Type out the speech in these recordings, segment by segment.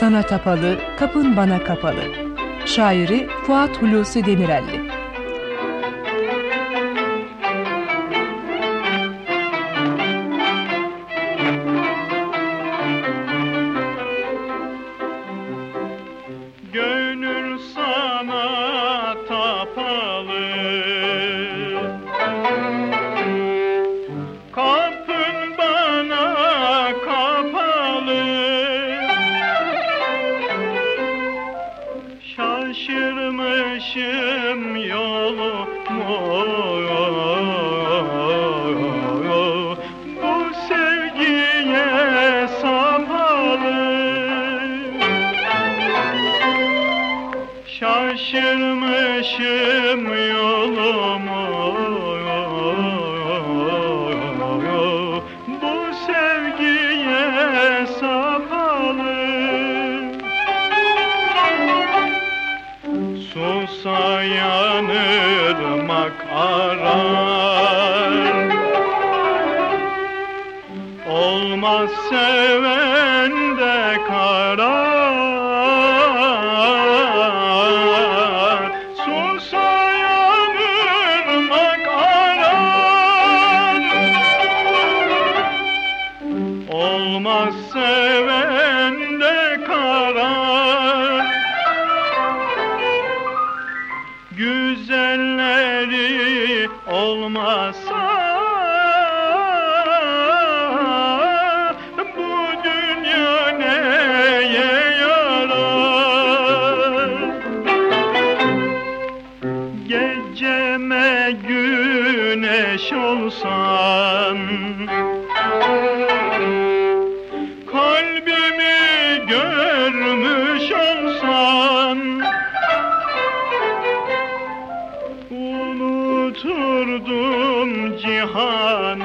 sana tapalı, kapın bana kapalı. Şairi Fuat Hulusi Demirelli Şaşırmışım yolumu Bu sevgiye sapalı Şaşırmışım Susayan ırmak arar. Olmaz seven de karar. Susayan ırmak arar. Olmaz seven de karar Güzelleri olmasa bu dünya neye yarar? Geceme güneş olsan Unuturdum cihanı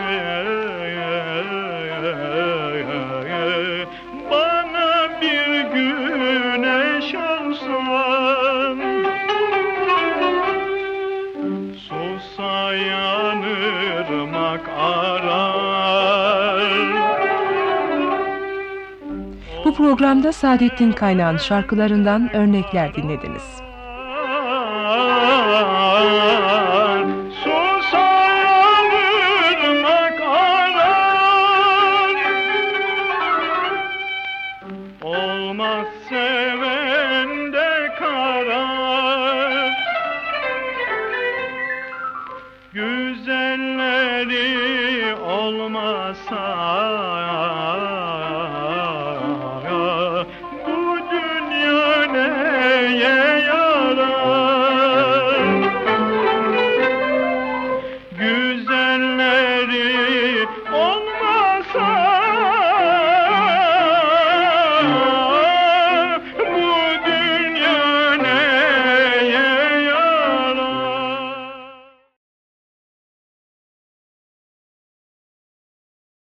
Bana bir güneş olsan Susayan ırmak arar Bu programda Saadettin Kaynağ'ın şarkılarından örnekler dinlediniz. Susayan Güzelleri olmasa